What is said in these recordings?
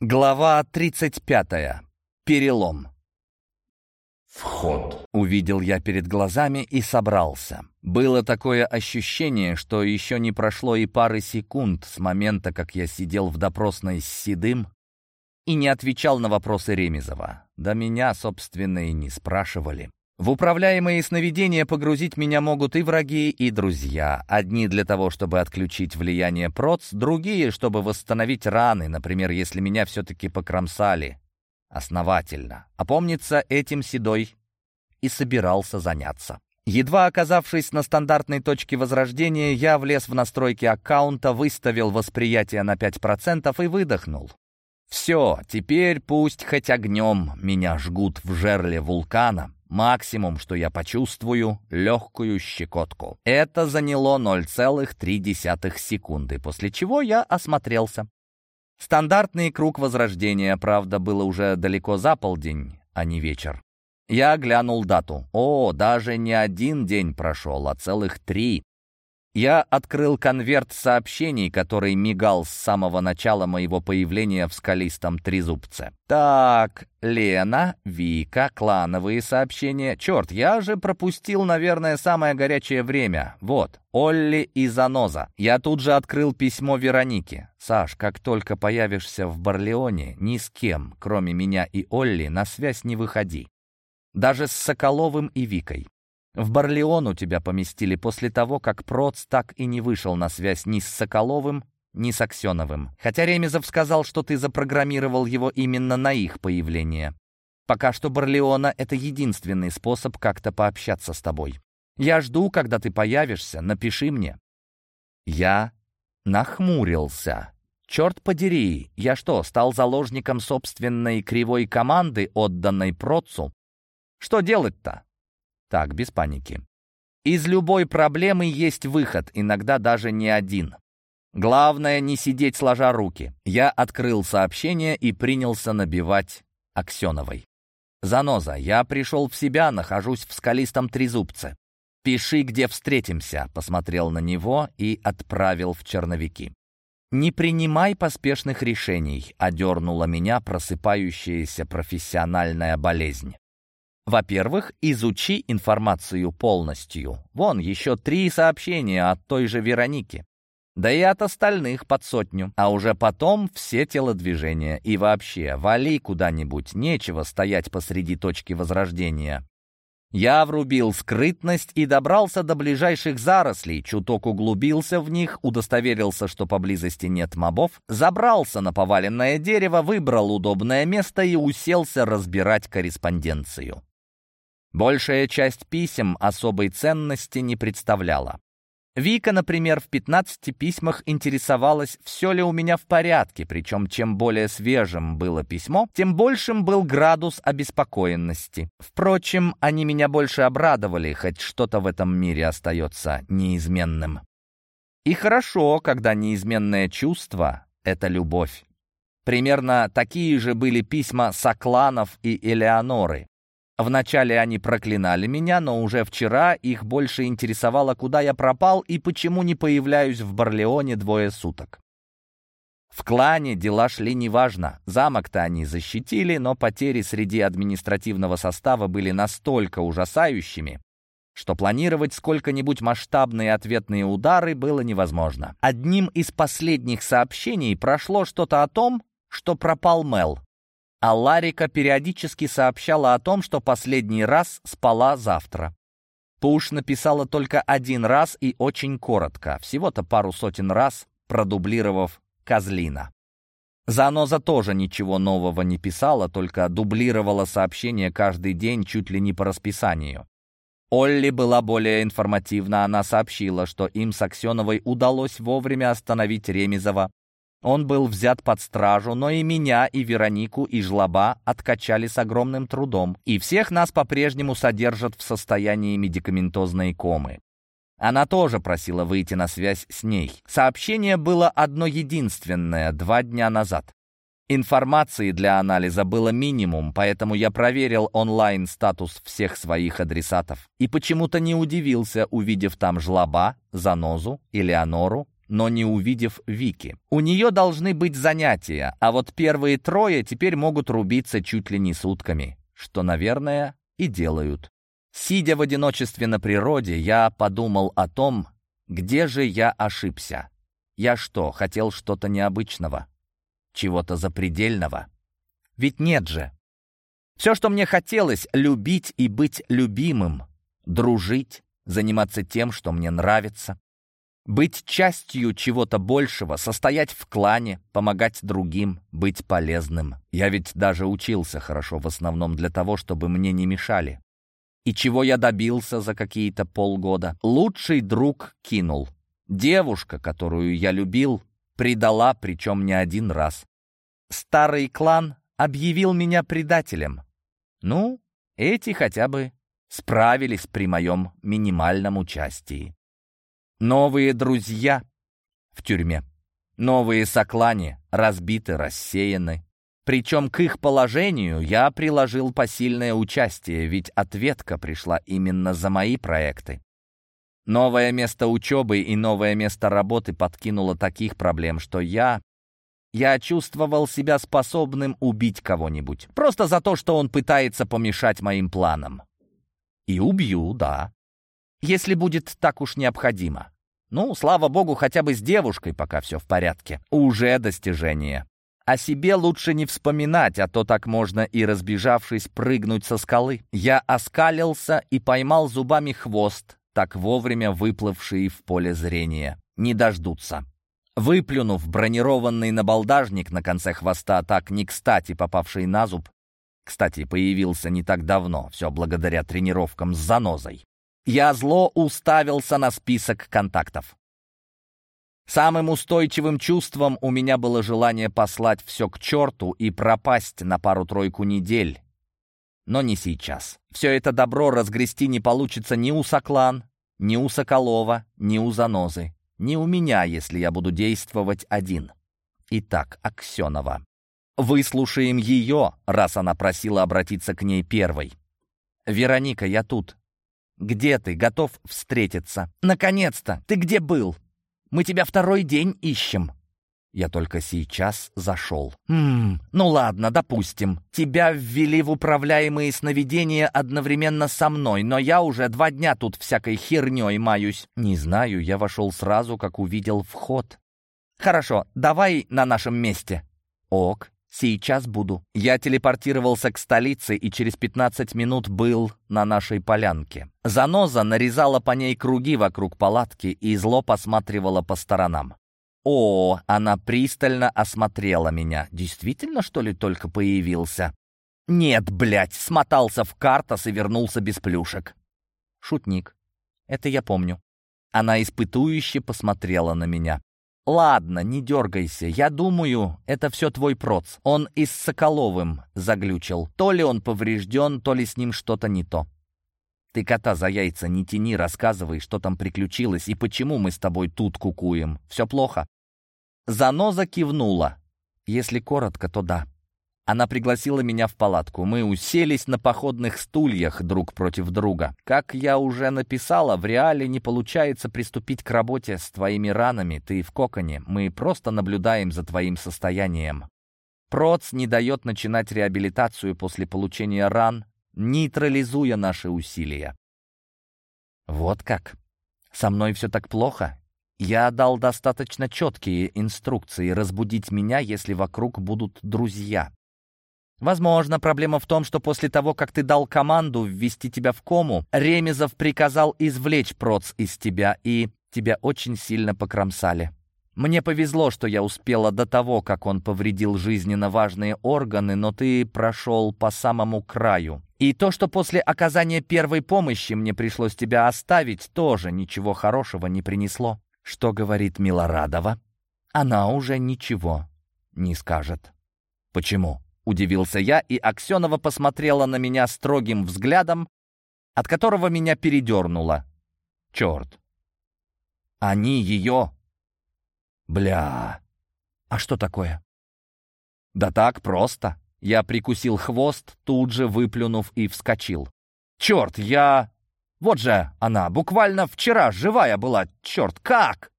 Глава 35. Перелом. Вход. Увидел я перед глазами и собрался. Было такое ощущение, что еще не прошло и пары секунд с момента, как я сидел в допросной с Седым и не отвечал на вопросы Ремезова. Да меня, собственно, и не спрашивали. В управляемые сновидения погрузить меня могут и враги, и друзья. Одни для того, чтобы отключить влияние проц, другие, чтобы восстановить раны, например, если меня все-таки покромсали. Основательно. А помнится, этим Седой и собирался заняться. Едва оказавшись на стандартной точке возрождения, я влез в настройки аккаунта, выставил восприятие на 5% и выдохнул. Все, теперь пусть хоть огнем меня жгут в жерле вулкана, Максимум, что я почувствую, легкую щекотку. Это заняло 0,3 секунды, после чего я осмотрелся. Стандартный круг возрождения, правда, было уже далеко за полдень, а не вечер. Я глянул дату. О, даже не один день прошел, а целых три. Я открыл конверт сообщений, который мигал с самого начала моего появления в скалистом трезубце. Так, Лена, Вика, клановые сообщения. Черт, я же пропустил, наверное, самое горячее время. Вот, Олли и Заноза. Я тут же открыл письмо Веронике. Саш, как только появишься в Барлеоне, ни с кем, кроме меня и Олли, на связь не выходи. Даже с Соколовым и Викой. В Барлеону тебя поместили после того, как Проц так и не вышел на связь ни с Соколовым, ни с Аксеновым. Хотя Ремезов сказал, что ты запрограммировал его именно на их появление. Пока что Барлеона — это единственный способ как-то пообщаться с тобой. Я жду, когда ты появишься, напиши мне». Я нахмурился. «Черт подери, я что, стал заложником собственной кривой команды, отданной Процу? Что делать-то?» Так, без паники. Из любой проблемы есть выход, иногда даже не один. Главное не сидеть сложа руки. Я открыл сообщение и принялся набивать Аксеновой. «Заноза, я пришел в себя, нахожусь в скалистом трезубце. Пиши, где встретимся», — посмотрел на него и отправил в черновики. «Не принимай поспешных решений», — одернула меня просыпающаяся профессиональная болезнь. Во-первых, изучи информацию полностью. Вон еще три сообщения от той же Вероники. Да и от остальных под сотню. А уже потом все телодвижения. И вообще, вали куда-нибудь, нечего стоять посреди точки возрождения. Я врубил скрытность и добрался до ближайших зарослей, чуток углубился в них, удостоверился, что поблизости нет мобов, забрался на поваленное дерево, выбрал удобное место и уселся разбирать корреспонденцию. Большая часть писем особой ценности не представляла. Вика, например, в 15 письмах интересовалась, все ли у меня в порядке, причем чем более свежим было письмо, тем большим был градус обеспокоенности. Впрочем, они меня больше обрадовали, хоть что-то в этом мире остается неизменным. И хорошо, когда неизменное чувство — это любовь. Примерно такие же были письма Сокланов и Элеоноры. Вначале они проклинали меня, но уже вчера их больше интересовало, куда я пропал и почему не появляюсь в Барлеоне двое суток. В клане дела шли неважно. Замок-то они защитили, но потери среди административного состава были настолько ужасающими, что планировать сколько-нибудь масштабные ответные удары было невозможно. Одним из последних сообщений прошло что-то о том, что пропал Мел. А Ларика периодически сообщала о том, что последний раз спала завтра. Пуш написала только один раз и очень коротко, всего-то пару сотен раз, продублировав Козлина. Заноза тоже ничего нового не писала, только дублировала сообщение каждый день чуть ли не по расписанию. Олли была более информативна, она сообщила, что им с Аксеновой удалось вовремя остановить Ремезова, он был взят под стражу, но и меня, и Веронику, и Жлоба откачали с огромным трудом, и всех нас по-прежнему содержат в состоянии медикаментозной комы. Она тоже просила выйти на связь с ней. Сообщение было одно единственное, два дня назад. Информации для анализа было минимум, поэтому я проверил онлайн статус всех своих адресатов. И почему-то не удивился, увидев там Жлоба, Занозу, Элеонору но не увидев Вики. У нее должны быть занятия, а вот первые трое теперь могут рубиться чуть ли не сутками, что, наверное, и делают. Сидя в одиночестве на природе, я подумал о том, где же я ошибся. Я что, хотел что-то необычного? Чего-то запредельного? Ведь нет же. Все, что мне хотелось, любить и быть любимым, дружить, заниматься тем, что мне нравится, быть частью чего-то большего, состоять в клане, помогать другим, быть полезным. Я ведь даже учился хорошо в основном для того, чтобы мне не мешали. И чего я добился за какие-то полгода? Лучший друг кинул. Девушка, которую я любил, предала, причем не один раз. Старый клан объявил меня предателем. Ну, эти хотя бы справились при моем минимальном участии. Новые друзья в тюрьме. Новые соклане разбиты, рассеяны. Причем к их положению я приложил посильное участие, ведь ответка пришла именно за мои проекты. Новое место учебы и новое место работы подкинуло таких проблем, что я... Я чувствовал себя способным убить кого-нибудь. Просто за то, что он пытается помешать моим планам. И убью, да если будет так уж необходимо. Ну, слава богу, хотя бы с девушкой пока все в порядке. Уже достижение. О себе лучше не вспоминать, а то так можно и разбежавшись прыгнуть со скалы. Я оскалился и поймал зубами хвост, так вовремя выплывший в поле зрения. Не дождутся. Выплюнув бронированный набалдажник на конце хвоста, так не кстати попавший на зуб, кстати, появился не так давно, все благодаря тренировкам с занозой. Я зло уставился на список контактов. Самым устойчивым чувством у меня было желание послать все к черту и пропасть на пару-тройку недель. Но не сейчас. Все это добро разгрести не получится ни у Соклан, ни у Соколова, ни у Занозы. Ни у меня, если я буду действовать один. Итак, Аксенова. Выслушаем ее, раз она просила обратиться к ней первой. «Вероника, я тут. «Где ты? Готов встретиться?» «Наконец-то! Ты где был? Мы тебя второй день ищем». Я только сейчас зашел. «Ммм, ну ладно, допустим. Тебя ввели в управляемые сновидения одновременно со мной, но я уже два дня тут всякой херней маюсь». «Не знаю, я вошел сразу, как увидел вход». «Хорошо, давай на нашем месте». «Ок, Сейчас буду. Я телепортировался к столице и через 15 минут был на нашей полянке. Заноза нарезала по ней круги вокруг палатки и зло посматривала по сторонам. О, она пристально осмотрела меня. Действительно, что ли, только появился? Нет, блядь, смотался в картос и вернулся без плюшек. Шутник. Это я помню. Она испытующе посмотрела на меня. «Ладно, не дергайся. Я думаю, это все твой проц. Он и с Соколовым заглючил. То ли он поврежден, то ли с ним что-то не то. Ты кота за яйца не тяни, рассказывай, что там приключилось и почему мы с тобой тут кукуем. Все плохо?» Заноза кивнула. Если коротко, то да. Она пригласила меня в палатку. Мы уселись на походных стульях друг против друга. Как я уже написала, в реале не получается приступить к работе с твоими ранами. Ты в коконе. Мы просто наблюдаем за твоим состоянием. Проц не дает начинать реабилитацию после получения ран, нейтрализуя наши усилия. Вот как. Со мной все так плохо? Я дал достаточно четкие инструкции разбудить меня, если вокруг будут друзья. Возможно, проблема в том, что после того, как ты дал команду ввести тебя в кому, Ремезов приказал извлечь проц из тебя, и тебя очень сильно покромсали. Мне повезло, что я успела до того, как он повредил жизненно важные органы, но ты прошел по самому краю. И то, что после оказания первой помощи мне пришлось тебя оставить, тоже ничего хорошего не принесло. Что говорит Милорадова? Она уже ничего не скажет. Почему? Удивился я, и Аксенова посмотрела на меня строгим взглядом, от которого меня передернуло. Черт. Они ее... Бля. А что такое? Да так просто. Я прикусил хвост, тут же выплюнув и вскочил. Черт, я... Вот же она, буквально вчера живая была. Черт, как?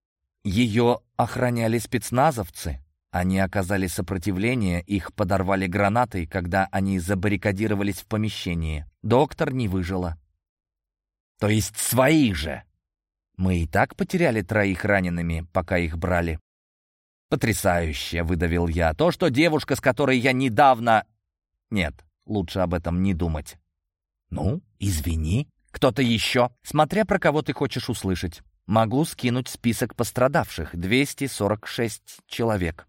Ее охраняли спецназовцы. Они оказали сопротивление, их подорвали гранатой, когда они забаррикадировались в помещении. Доктор не выжила. То есть свои же. Мы и так потеряли троих ранеными, пока их брали. «Потрясающе!» — выдавил я. «То, что девушка, с которой я недавно...» «Нет, лучше об этом не думать». «Ну, извини. Кто-то еще? Смотря про кого ты хочешь услышать. Могу скинуть список пострадавших. 246 человек».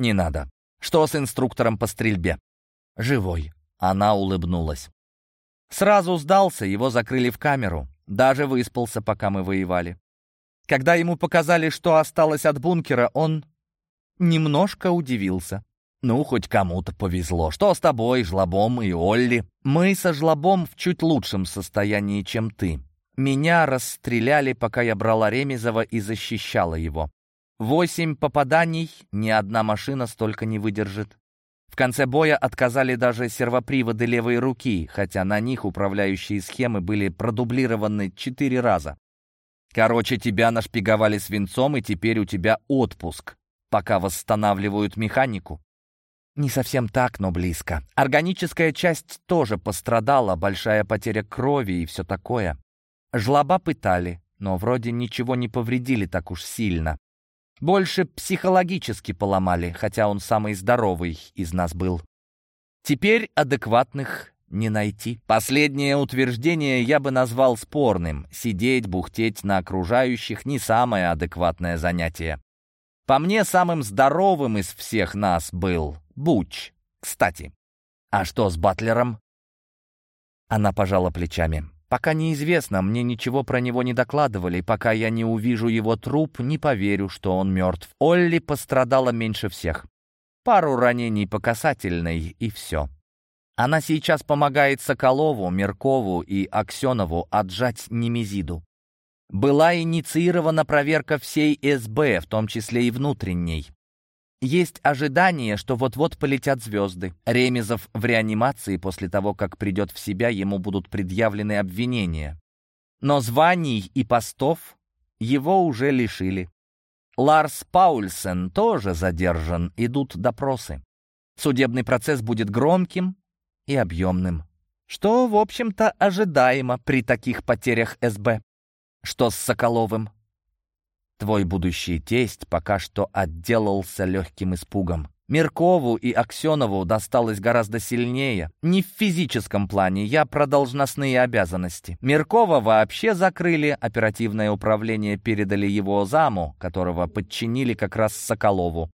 «Не надо. Что с инструктором по стрельбе?» «Живой». Она улыбнулась. Сразу сдался, его закрыли в камеру. Даже выспался, пока мы воевали. Когда ему показали, что осталось от бункера, он немножко удивился. «Ну, хоть кому-то повезло. Что с тобой, Жлобом и Олли?» «Мы со Жлобом в чуть лучшем состоянии, чем ты. Меня расстреляли, пока я брала Ремезова и защищала его. Восемь попаданий, ни одна машина столько не выдержит. В конце боя отказали даже сервоприводы левой руки, хотя на них управляющие схемы были продублированы четыре раза. Короче, тебя нашпиговали свинцом, и теперь у тебя отпуск, пока восстанавливают механику. Не совсем так, но близко. Органическая часть тоже пострадала, большая потеря крови и все такое. Жлоба пытали, но вроде ничего не повредили так уж сильно. Больше психологически поломали, хотя он самый здоровый из нас был. Теперь адекватных не найти. Последнее утверждение я бы назвал спорным. Сидеть, бухтеть на окружающих — не самое адекватное занятие. По мне, самым здоровым из всех нас был Буч. Кстати, а что с Батлером? Она пожала плечами. Пока неизвестно, мне ничего про него не докладывали. Пока я не увижу его труп, не поверю, что он мертв. Олли пострадала меньше всех. Пару ранений по касательной, и все. Она сейчас помогает Соколову, Меркову и Аксенову отжать Немезиду. Была инициирована проверка всей СБ, в том числе и внутренней. Есть ожидание, что вот-вот полетят звезды. Ремезов в реанимации после того, как придет в себя, ему будут предъявлены обвинения. Но званий и постов его уже лишили. Ларс Паульсен тоже задержан, идут допросы. Судебный процесс будет громким, и объемным. Что, в общем-то, ожидаемо при таких потерях СБ. Что с Соколовым? Твой будущий тесть пока что отделался легким испугом. Меркову и Аксенову досталось гораздо сильнее. Не в физическом плане, я про должностные обязанности. Меркова вообще закрыли, оперативное управление передали его заму, которого подчинили как раз Соколову.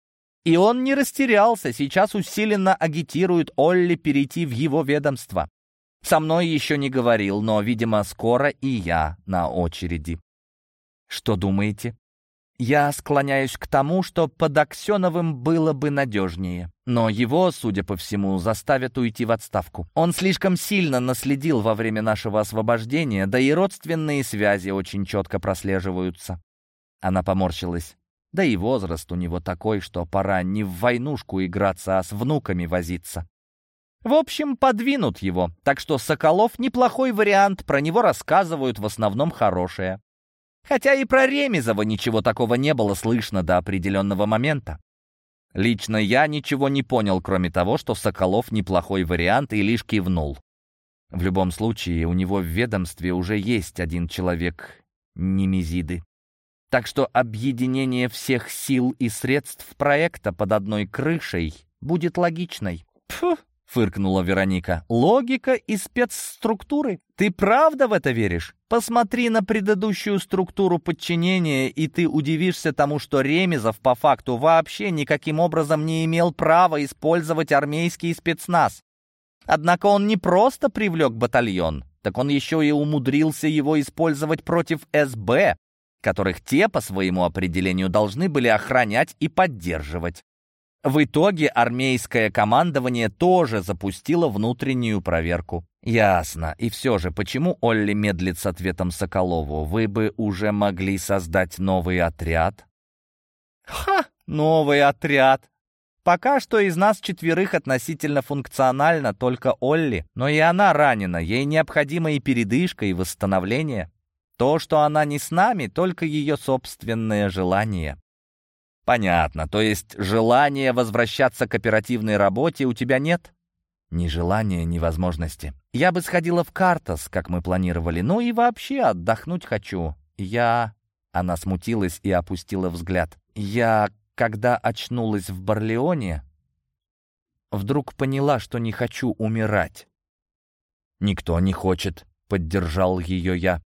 И он не растерялся, сейчас усиленно агитирует Олли перейти в его ведомство. Со мной еще не говорил, но, видимо, скоро и я на очереди. Что думаете? Я склоняюсь к тому, что под Аксеновым было бы надежнее. Но его, судя по всему, заставят уйти в отставку. Он слишком сильно наследил во время нашего освобождения, да и родственные связи очень четко прослеживаются. Она поморщилась. Да и возраст у него такой, что пора не в войнушку играться, а с внуками возиться. В общем, подвинут его, так что Соколов неплохой вариант, про него рассказывают в основном хорошее. Хотя и про Ремезова ничего такого не было слышно до определенного момента. Лично я ничего не понял, кроме того, что Соколов неплохой вариант и лишь кивнул. В любом случае, у него в ведомстве уже есть один человек Немезиды. Так что объединение всех сил и средств проекта под одной крышей будет логичной. Фу, фыркнула Вероника. Логика и спецструктуры? Ты правда в это веришь? Посмотри на предыдущую структуру подчинения, и ты удивишься тому, что Ремезов по факту вообще никаким образом не имел права использовать армейский спецназ. Однако он не просто привлек батальон, так он еще и умудрился его использовать против СБ, которых те по своему определению должны были охранять и поддерживать. В итоге армейское командование тоже запустило внутреннюю проверку. Ясно. И все же, почему Олли медлит с ответом Соколову? Вы бы уже могли создать новый отряд? Ха! Новый отряд! Пока что из нас четверых относительно функционально только Олли, но и она ранена, ей необходима и передышка, и восстановление. То, что она не с нами, только ее собственное желание. Понятно, то есть желания возвращаться к оперативной работе у тебя нет? Ни желания, ни возможности. Я бы сходила в Картас, как мы планировали, ну и вообще отдохнуть хочу. Я... Она смутилась и опустила взгляд. Я, когда очнулась в Барлеоне, вдруг поняла, что не хочу умирать. «Никто не хочет», — поддержал ее я.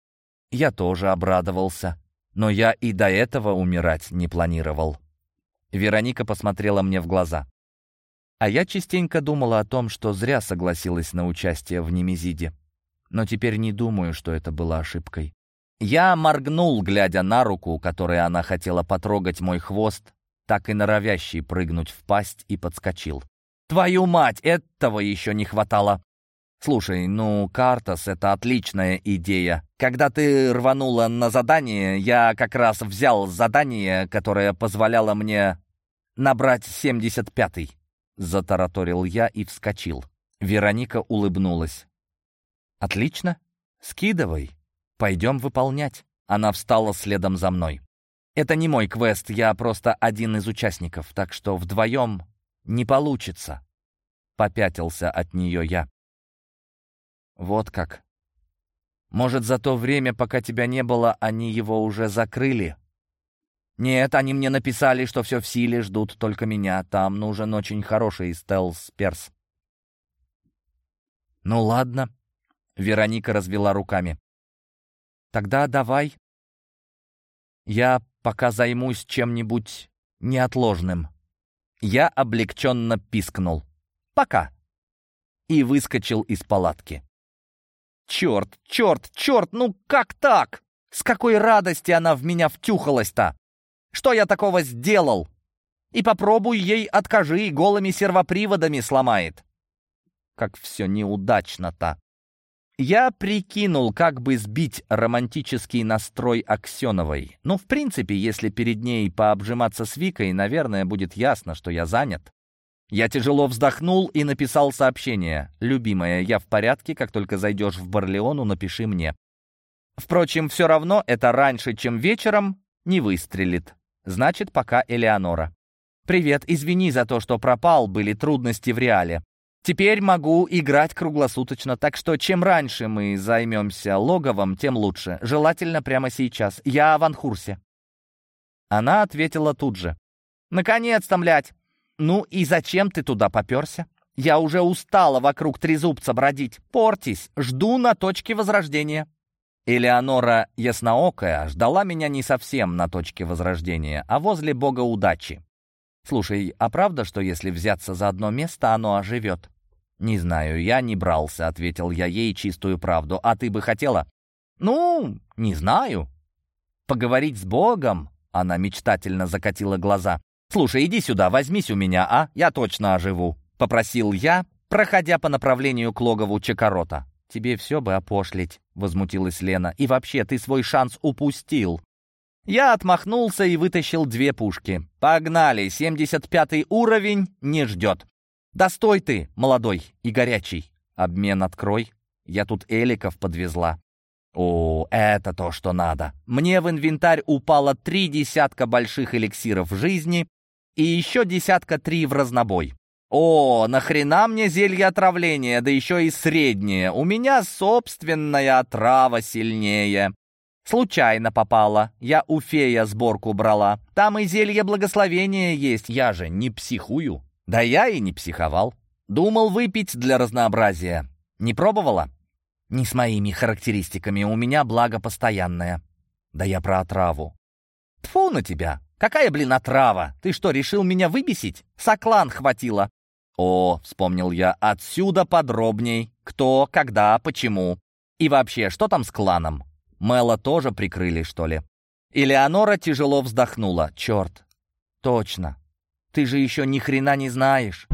Я тоже обрадовался, но я и до этого умирать не планировал. Вероника посмотрела мне в глаза. А я частенько думала о том, что зря согласилась на участие в Немезиде. Но теперь не думаю, что это было ошибкой. Я моргнул, глядя на руку, которой она хотела потрогать мой хвост, так и норовящий прыгнуть в пасть, и подскочил. «Твою мать, этого еще не хватало!» «Слушай, ну, Картас — это отличная идея. Когда ты рванула на задание, я как раз взял задание, которое позволяло мне набрать 75-й». Затараторил я и вскочил. Вероника улыбнулась. «Отлично. Скидывай. Пойдем выполнять». Она встала следом за мной. «Это не мой квест, я просто один из участников, так что вдвоем не получится». Попятился от нее я. «Вот как. Может, за то время, пока тебя не было, они его уже закрыли?» «Нет, они мне написали, что все в силе, ждут только меня. Там нужен очень хороший стелс-перс». «Ну ладно», — Вероника развела руками. «Тогда давай. Я пока займусь чем-нибудь неотложным». Я облегченно пискнул. «Пока». И выскочил из палатки. «Черт, черт, черт, ну как так? С какой радости она в меня втюхалась-то? Что я такого сделал? И попробуй ей откажи, голыми сервоприводами сломает. Как все неудачно-то. Я прикинул, как бы сбить романтический настрой Аксеновой. Ну, в принципе, если перед ней пообжиматься с Викой, наверное, будет ясно, что я занят. Я тяжело вздохнул и написал сообщение. «Любимая, я в порядке, как только зайдешь в Барлеону, напиши мне». Впрочем, все равно это раньше, чем вечером, не выстрелит. Значит, пока Элеонора. «Привет, извини за то, что пропал, были трудности в реале. Теперь могу играть круглосуточно, так что чем раньше мы займемся логовом, тем лучше. Желательно прямо сейчас. Я в Анхурсе». Она ответила тут же. «Наконец-то, млядь! Ну и зачем ты туда поперся? Я уже устала вокруг трезубца бродить. Портись, жду на точке возрождения». Элеонора Ясноокая ждала меня не совсем на точке возрождения, а возле бога удачи. «Слушай, а правда, что если взяться за одно место, оно оживет?» «Не знаю, я не брался», — ответил я ей чистую правду. «А ты бы хотела?» «Ну, не знаю». «Поговорить с Богом?» — она мечтательно закатила глаза. «Слушай, иди сюда, возьмись у меня, а? Я точно оживу», — попросил я, проходя по направлению к логову Чекорота. «Тебе все бы опошлить», — возмутилась Лена. «И вообще, ты свой шанс упустил». Я отмахнулся и вытащил две пушки. «Погнали! 75 уровень не ждет!» «Да стой ты, молодой и горячий!» «Обмен открой!» «Я тут эликов подвезла». «О, это то, что надо!» Мне в инвентарь упало три десятка больших эликсиров жизни и еще десятка три в разнобой. «О, нахрена мне зелье отравления, да еще и среднее? У меня собственная отрава сильнее». «Случайно попала. Я у фея сборку брала. Там и зелье благословения есть. Я же не психую». «Да я и не психовал. Думал выпить для разнообразия. Не пробовала?» «Не с моими характеристиками. У меня благо постоянное». «Да я про отраву». «Тьфу на тебя! Какая, блин, отрава? Ты что, решил меня выбесить? Соклан хватило. «О», — вспомнил я, — «отсюда подробней. Кто, когда, почему. И вообще, что там с кланом? Мэла тоже прикрыли, что ли?» Элеонора тяжело вздохнула. «Черт, точно. Ты же еще ни хрена не знаешь».